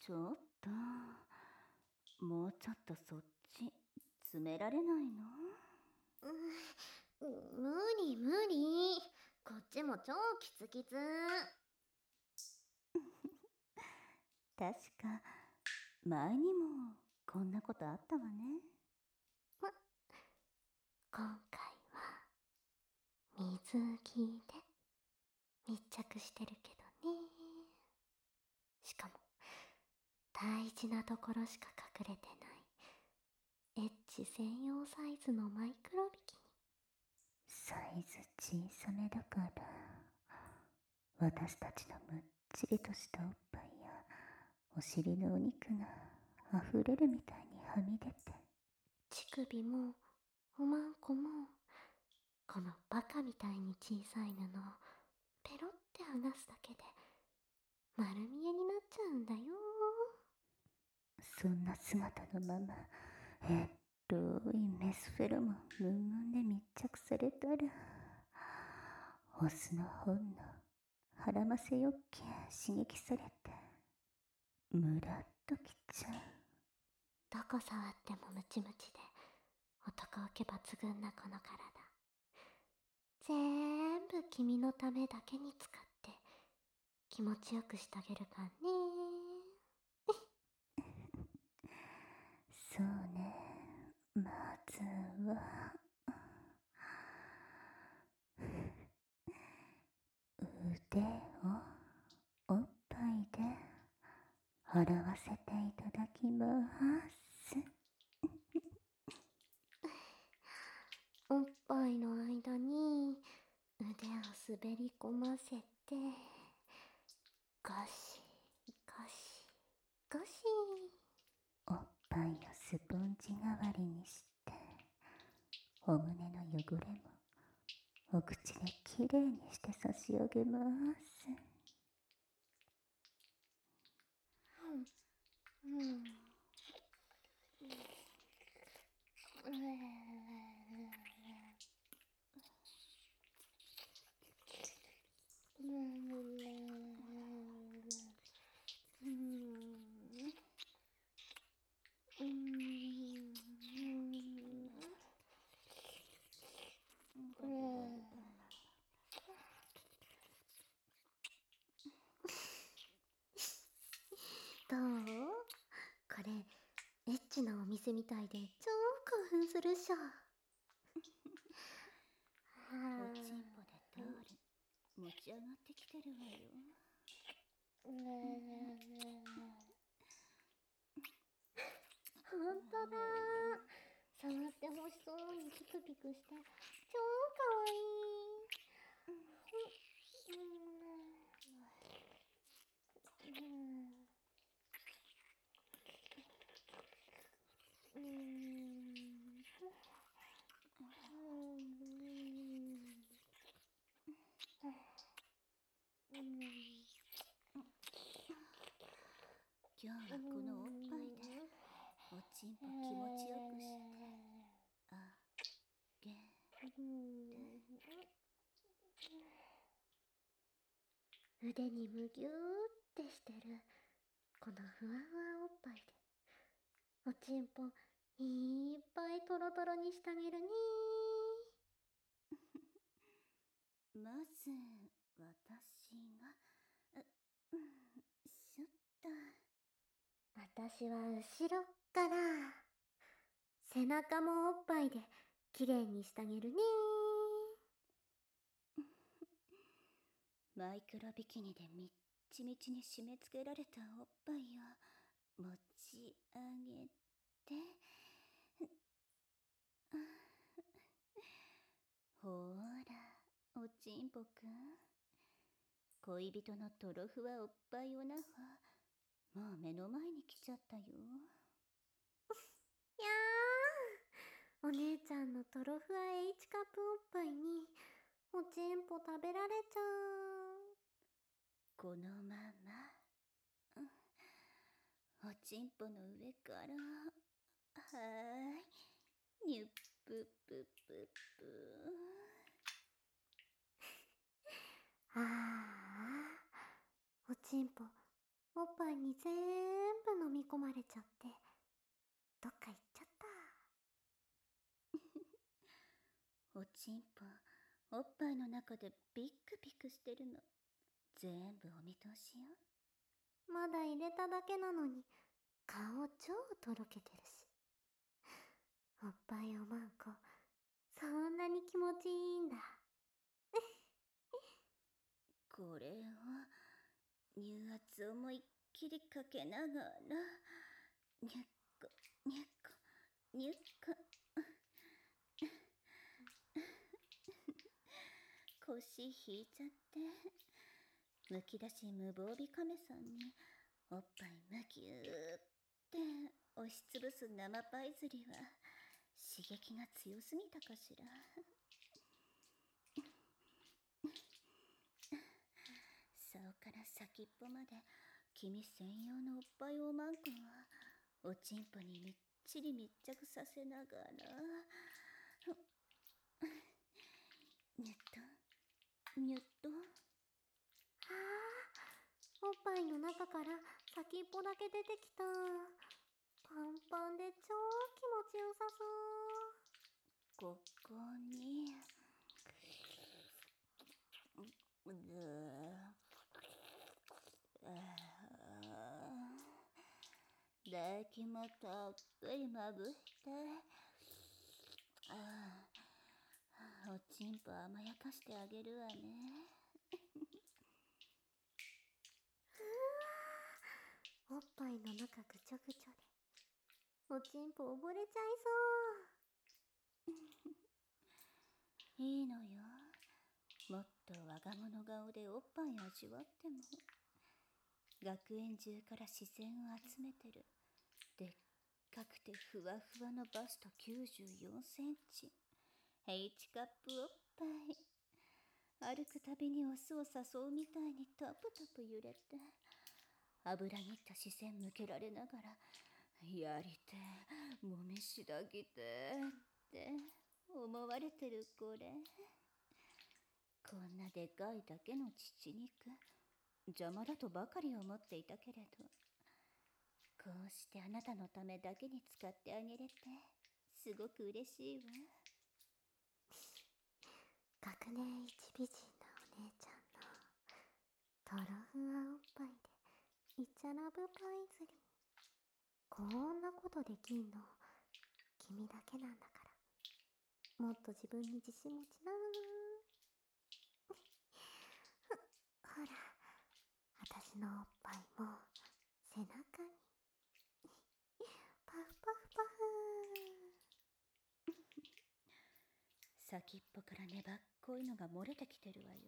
ちょっと。もうちょっとそっち詰められないの？無理無理。こっちも超キツキツ。確か前にもこんなことあったわね。今回は水着で密着してるけど。ねしかも大事なところしか隠れてない。エッチ専用サイズのマイクロビキニ。サイズ小さめだから。私たちのむっちりとしたおっぱいやお尻のお肉が溢れるみたいにはみ出て。乳首もおまんこもこのバカみたいに小さい布をペロって剥がすだけで丸見えになっちゃうんだよ。そんな姿のままえっといメスフェロモンムンムンで密着されたらオスの本能腹ませ欲求刺激されてムラっときちゃう。どこ触ってもムチムチで男受け抜群なこの体。全部君のためだけに使って気持ちよくしてあげるかね。そうね。まずは。腕をおっぱいで洗わせていただきます。おっぱいの間に腕を滑り込ませてゴシおっぱいをスポンジ代わりにして。お胸の汚れも。お口できれいにして差し上げます。うん。どうこれエッチなお店みたいで。超興奮するっしょ。はおちんぽでタオル持ち上がってきてるわよ。ほんとだ。触ってほしそうにピクピクして。超かわい。いうんうんうん今日はこのおっぱいでおちんぽ気持ちよくしてあげ腕にむぎゅーってしてるこのふわふわおっぱいでおちんぽいっぱいトロトロにしてあげるね。まず私がううんしょっと。私は後ろから背中もおっぱいできれいにしてあげるね。マイクロビキニでみっちみちに締め付けられたおっぱいを持ち上げて ほーらおちんぽくん。恋人のトロフはおっぱいオナフもう目の前に来ちゃったよ。やーお姉ちゃんのトロフア H カップおっぱいにおちんぽ食べられちゃう。このままうんおちんぽの上からはーいにゅっぷぷぷぷああおいに全部飲み込まれちゃってどっか行っちゃった。おちんぽおっぱいの中でビックビクしてるの全部お見通しよ。まだ入れただけなのに顔超とろけてるしおっぱいおまんこそんなに気持ちいいんだ。これを乳圧思いっきりかけながらにゅっこにゅっこにゅっこ腰引いちゃってむき出し無防備亀さんにおっぱいむぎゅーって押しつぶす生パイ釣りは刺激が強すぎたかしら？竿から先っぽまで君専用のおっぱいおまんこはおちんぽにみっちり密着させながら。にゅっとにゅっとはあおっぱいの中から先っぽだけ出てきた。パンパンで超気持ちよさそう。ここに。ぐーあー唾液もたっぷりまぶしてああおちんぽ甘やかしてあげるわねうわおっぱいの中ぐちょぐちょでおちんぽ溺れちゃいそういいのよもっと我が物顔でおっぱい味わっても学園中から視線を集めてる。でっかくてふわふわのバスト94センチ。H カップおっぱい。歩くたびにオスを誘うみたいにタプタプ揺れて油ぎった視線向けられながらやりてえ。もみしだぎてえって。思われてるこれ。こんなでかいだけの乳肉。邪魔だとばかり思っていたけれど。こうしてあなたのためだけに使ってあげれてすごく嬉しいわ。学年一美人なお姉ちゃんのとろふわおっぱいでイチャラブパイ釣りこんなことできんの？君だけなんだから。もっと自分に自信持ちなほら私のおっぱいも背中に。パフパフパフ。先っぽから粘っこいのが漏れてきてるわよ。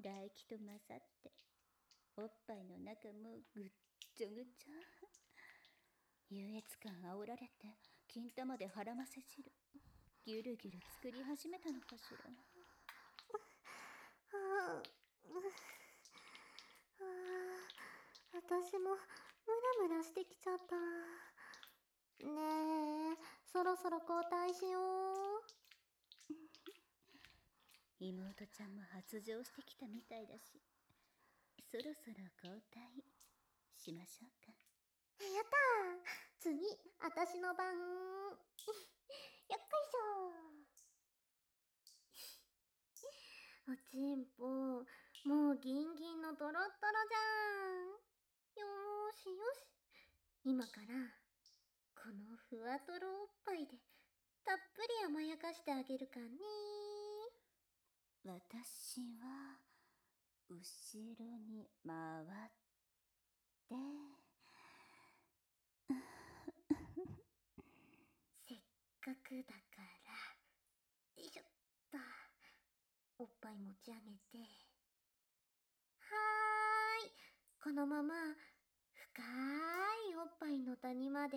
唾液と混ざっておっぱいの中もぐっちょぐちょ。優越感煽られて金玉で腹ませ汁ギュルギュル作り始めたのかしら。ああ私もムラムラしてきちゃった。ねえそろそろ交代しよう。妹ちゃんも発情してきたみたいだしそろそろ交代しましょうかやった次私の番。よっこいしょ。おちんぽもうギンギンのトロットロじゃん。よーし。よし。今からこのふわとろおっぱいでたっぷり甘やかしてあげるかね私は後ろに回って。せっかくだからよいしょっとおっぱい持ち上げて。はーい。このまま深いおっぱいの谷まで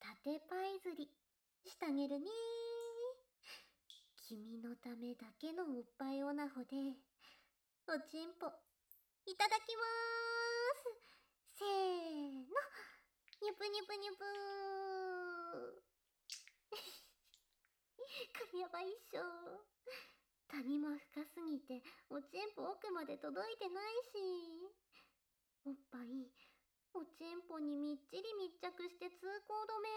縦パイ釣りしてあげるね君のためだけのおっぱいオナホでおちんぽいただきまーす。せーの。にぷにぷにぷーこれやばいしょ谷も深すぎておちんぽ奥まで届いてないし。おっぱいおちんぽにみっちり密着して通行止め。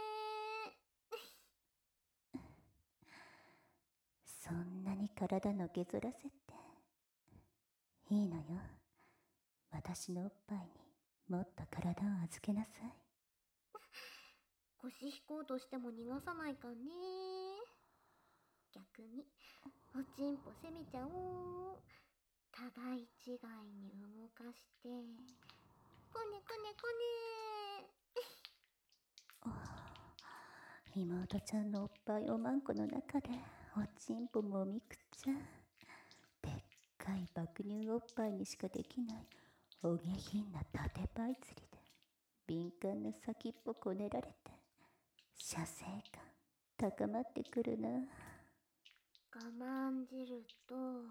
そんなに体のけぞらせていいのよ。私のおっぱいにもっと体を預けなさい。腰引こうとしても逃がさないかね。逆におちんぽ攻めちゃおう。互い違いに動かして。こねこねこね。妹ちゃんのおっぱいおまんこの中でおちんぽもみくちゃ。でっかい爆乳おっぱいにしかできないお下品な縦パイ釣りで敏感な先っぽこねられて射精感高まってくるな。我慢汁とうん。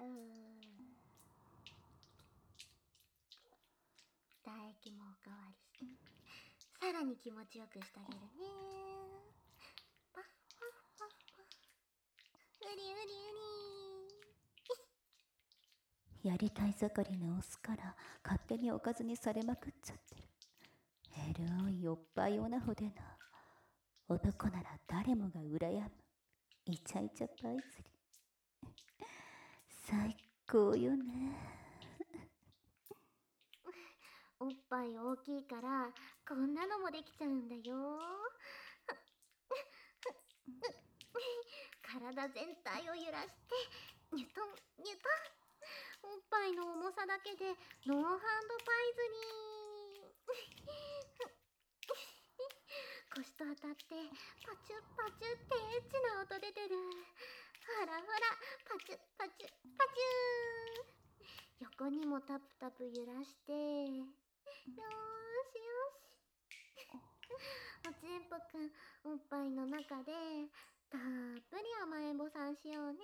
うん。唾液もおかわりして。さらに気持ちよくしてあげるねパッパッパッパッうりうりうりやりたい盛りのオスから勝手におかずにされまくっちゃってる。エロいおっぱいオナホでな。男なら誰もが羨む。イチャイチャパイ釣り最高よね。おっぱい大きいからこんなのもできちゃうんだよ。体全体を揺らしてニュトンニュトンおっぱいの重さだけでノーハンドパイズに。腰と当たってパチュッパチュってエッチな音出てる。ほらほらパチュッパチュッパチュー。横にもタプタプ揺らしてよーしよし。お。ちんぽくんおっぱいの中でたっぷり甘えんぼさんしようね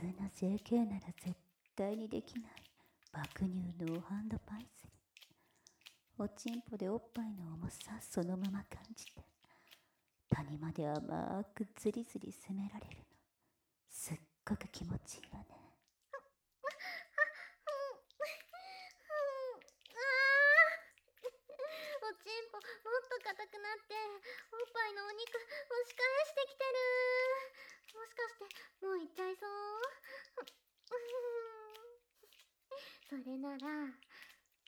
普通の JK なら絶対にできない。爆乳ノーハンドパイ釣りおちんぽでおっぱいの重さそのまま感じて。谷まで甘くズリズリ攻められるの。すっごく気持ちいいわね。おちんぽもっと硬くなっておっぱいのお肉押し返してきてるもしかしてもういっちゃいそう。それなら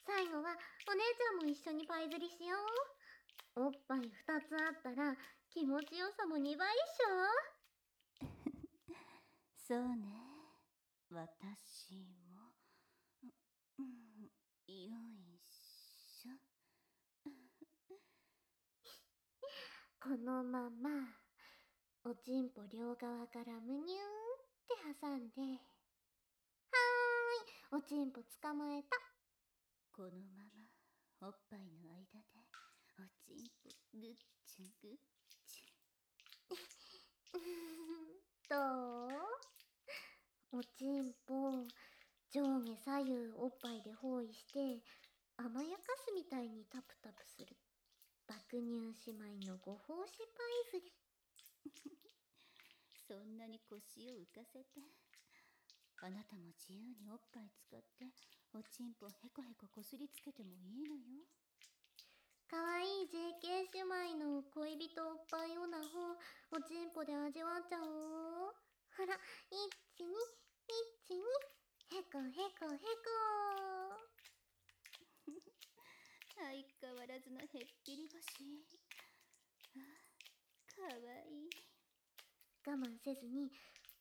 最後はお姉ちゃんも一緒にパイ釣りしよう。おっぱい2つあったら気持ちよさも2倍っしょそうね。私も。ううん。よいしょ。このままおちんぽ両側からむにゅーって挟んではーいおちんぽ捕まえた。このままおっぱいの間でおちんぽぐっちゅぐっちゅ。どうおちんぽ上下左右おっぱいで包囲して甘やかすみたいにタプタプする。爆乳姉妹のご奉仕パイ釣り そんなに腰を浮かせてあなたも自由におっぱい使っておちんぽへこへここすりつけてもいいのよ。かわいい JK 姉妹の恋人おっぱいオナホおちんぽで味わっちゃおう。ほら一に一にへこへこへこ相変わらずのへっぴり腰わいい。我慢せずに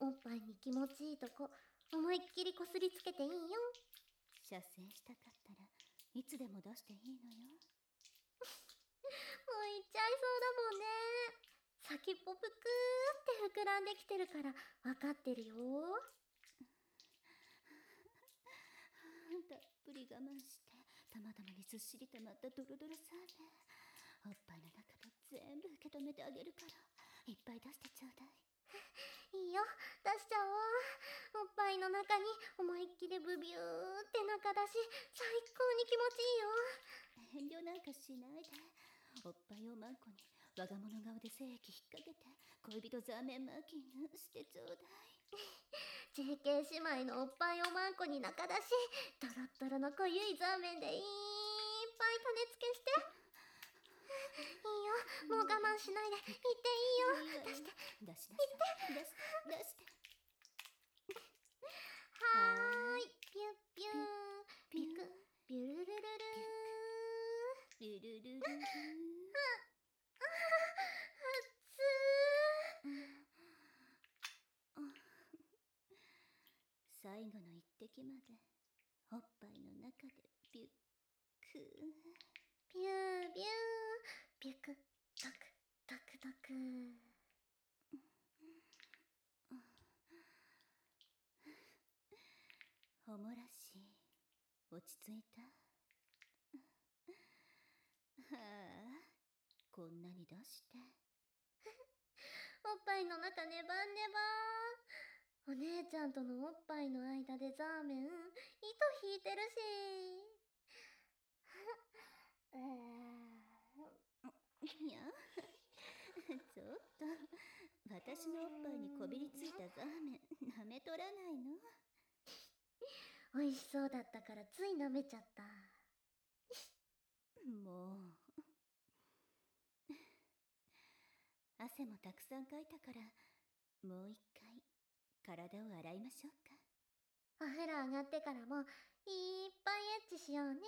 おっぱいに気持ちいいとこ思いっきりこすりつけていいよ。射精したかったらいつでも出していいのよ。もういっちゃいそうだもんね。先っぽぷくーって膨らんできてるからわかってるよ。たっぷり我慢してたまたまにずっしり溜まったドロドロさねおっぱいの中で全部受け止めてあげるからいっぱい出してちょうだい。いいよ出しちゃおう。おっぱいの中に思いっきりブビューって中出し最高に気持ちいいよ。遠慮なんかしないで。おっぱいをマンコに我が物顔で精液引っ掛けて恋人ザーメマーキングしてちょうだい。JK 姉妹のおっぱいをマンコに中出しドロッドロの濃ゆいザーメンでいっぱい種付けして。いいよ。もう我慢しないで。言っていいよ。出して。出して。言って。出して。はーい。ピュッ。ピューピクピュルルルルピュルルルルああ熱最後の一滴までおっぱいの中でピュっクーピューピュービュクドクドクドクおもらし落ち着いた。はあ。こんなに出して。おっぱいの中ネバネバお姉ちゃんとのおっぱいの間でザーメン糸引いてるしうーんいや ちょっと私のおっぱいにこびりついたザーメン舐めとらないの？美味しそうだったからつい舐めちゃった。もう。汗もたくさんかいたからもう一回体を洗いましょうか。お風呂上がってからもいっぱいエッチしようね